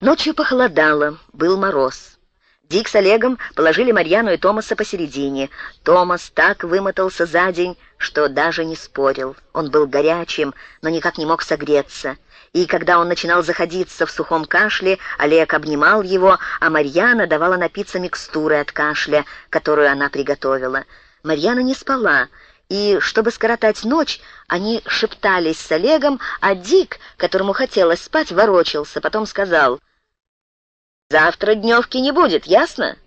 Ночью похолодало, был мороз. Дик с Олегом положили Марьяну и Томаса посередине. Томас так вымотался за день, что даже не спорил. Он был горячим, но никак не мог согреться. И когда он начинал заходиться в сухом кашле, Олег обнимал его, а Марьяна давала напиться микстуры от кашля, которую она приготовила. Марьяна не спала, и, чтобы скоротать ночь, они шептались с Олегом, а Дик, которому хотелось спать, ворочался, потом сказал Завтра дневки не будет, ясно?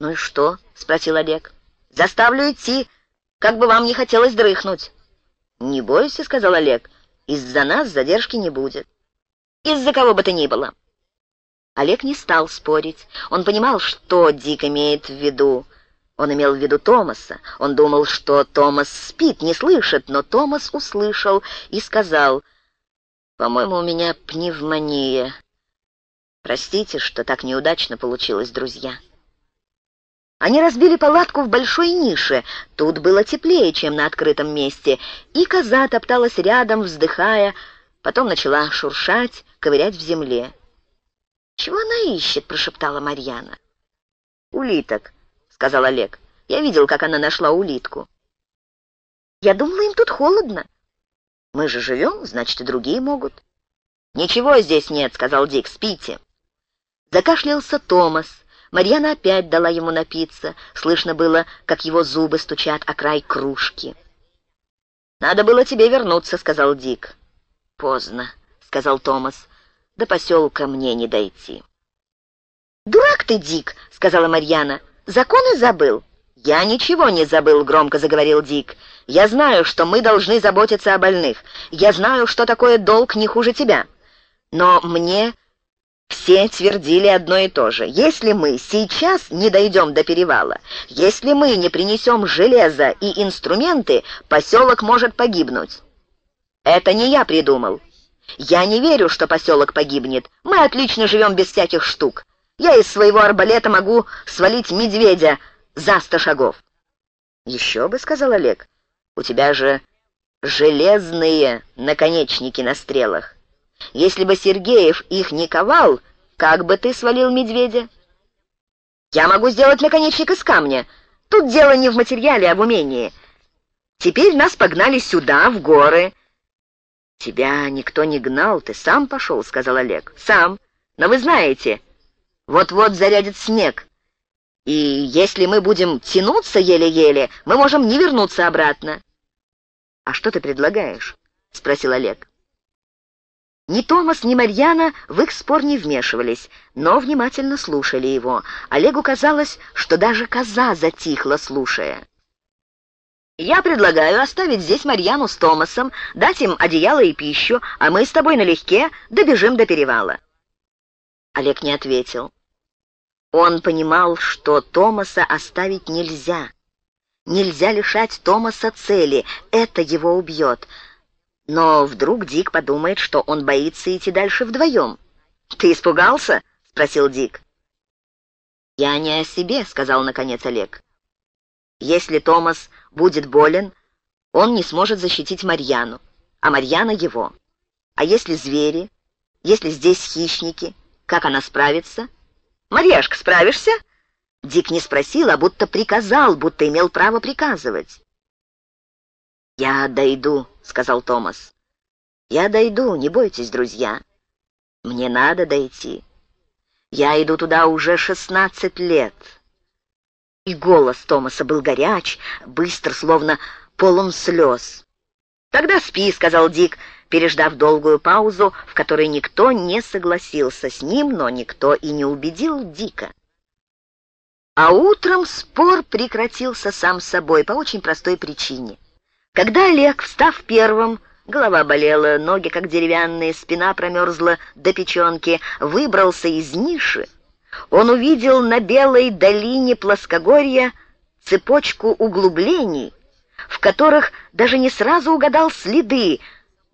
Ну и что? спросил Олег. Заставлю идти, как бы вам не хотелось дрыхнуть. Не бойся, сказал Олег. Из-за нас задержки не будет. Из-за кого бы то ни было. Олег не стал спорить. Он понимал, что Дик имеет в виду. Он имел в виду Томаса. Он думал, что Томас спит, не слышит, но Томас услышал и сказал, «По-моему, у меня пневмония. Простите, что так неудачно получилось, друзья. Они разбили палатку в большой нише. Тут было теплее, чем на открытом месте, и коза топталась рядом, вздыхая, потом начала шуршать, ковырять в земле. «Чего она ищет?» — прошептала Марьяна. «Улиток», — сказал Олег. «Я видел, как она нашла улитку». «Я думала, им тут холодно». «Мы же живем, значит, и другие могут». «Ничего здесь нет», — сказал Дик, — «спите». Закашлялся Томас. Марьяна опять дала ему напиться. Слышно было, как его зубы стучат о край кружки. «Надо было тебе вернуться», — сказал Дик. «Поздно», — сказал Томас. «До поселка мне не дойти». «Дурак ты, Дик», — сказала Марьяна. «Законы забыл». «Я ничего не забыл», — громко заговорил Дик. «Я знаю, что мы должны заботиться о больных. Я знаю, что такое долг не хуже тебя. Но мне все твердили одно и то же. Если мы сейчас не дойдем до перевала, если мы не принесем железо и инструменты, поселок может погибнуть. Это не я придумал. Я не верю, что поселок погибнет. Мы отлично живем без всяких штук. Я из своего арбалета могу свалить медведя за сто шагов. «Еще бы», — сказал Олег, — «у тебя же железные наконечники на стрелах». Если бы Сергеев их не ковал, как бы ты свалил медведя? Я могу сделать наконечник из камня. Тут дело не в материале, а в умении. Теперь нас погнали сюда, в горы. Тебя никто не гнал, ты сам пошел, сказал Олег. Сам. Но вы знаете, вот-вот зарядит снег. И если мы будем тянуться еле-еле, мы можем не вернуться обратно. А что ты предлагаешь? спросил Олег. Ни Томас, ни Марьяна в их спор не вмешивались, но внимательно слушали его. Олегу казалось, что даже коза затихла, слушая. «Я предлагаю оставить здесь Марьяну с Томасом, дать им одеяло и пищу, а мы с тобой налегке добежим до перевала». Олег не ответил. Он понимал, что Томаса оставить нельзя. Нельзя лишать Томаса цели, это его убьет. Но вдруг Дик подумает, что он боится идти дальше вдвоем. «Ты испугался?» — спросил Дик. «Я не о себе», — сказал наконец Олег. «Если Томас будет болен, он не сможет защитить Марьяну, а Марьяна его. А если звери? Если здесь хищники? Как она справится?» «Марьяшка, справишься?» Дик не спросил, а будто приказал, будто имел право приказывать. «Я дойду», — сказал Томас. «Я дойду, не бойтесь, друзья. Мне надо дойти. Я иду туда уже шестнадцать лет». И голос Томаса был горяч, быстр, словно полон слез. «Тогда спи», — сказал Дик, переждав долгую паузу, в которой никто не согласился с ним, но никто и не убедил Дика. А утром спор прекратился сам собой по очень простой причине. Когда Олег, встав первым, голова болела, ноги как деревянные, спина промерзла до печенки, выбрался из ниши, он увидел на белой долине плоскогорья цепочку углублений, в которых даже не сразу угадал следы,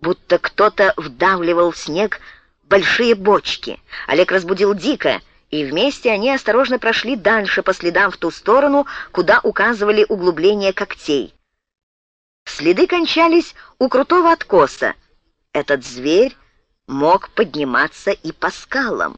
будто кто-то вдавливал в снег большие бочки. Олег разбудил Дика, и вместе они осторожно прошли дальше по следам в ту сторону, куда указывали углубления когтей. Следы кончались у крутого откоса. Этот зверь мог подниматься и по скалам.